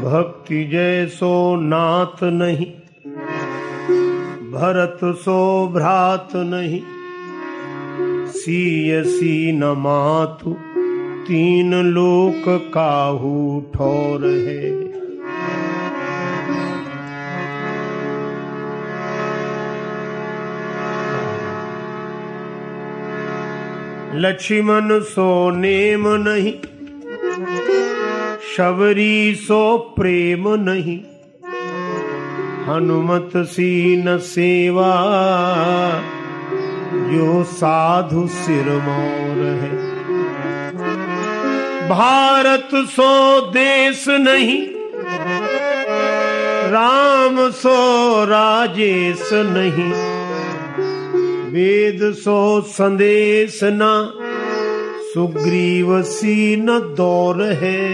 भक्ति जैसो नाथ नहीं, भरत सो भ्रात नहीं। सीय न मातु, तीन लोक काहू ठोर है। लक्ष्मण सो नेम नहीं शबरी सो प्रेम नहीं। हनुमत सी न सेवा, जो साधु सिर मोर है। भारत सो देश नहीं, राम सो राजेश नहीं। वेद सो संदेश न। सुग्रीव सी न दौर है।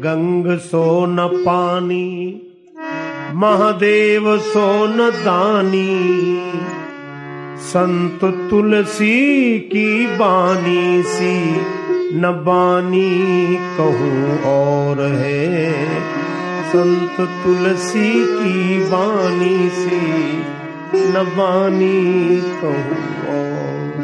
गंग सो न पानी, महादेव सो न दानी, संत तुलसी की बानी सी, न बानी कहूँ और है। संत तुलसी की बानी सी नबानी कहूँ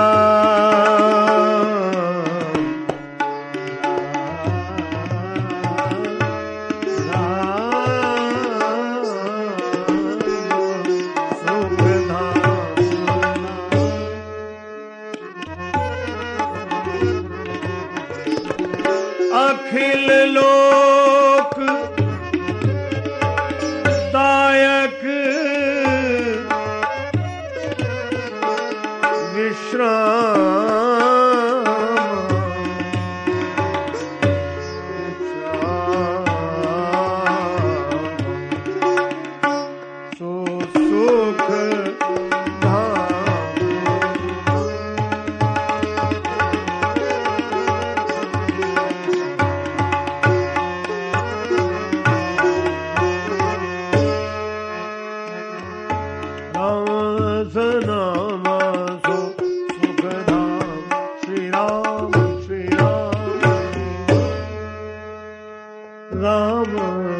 अखिल लो। राम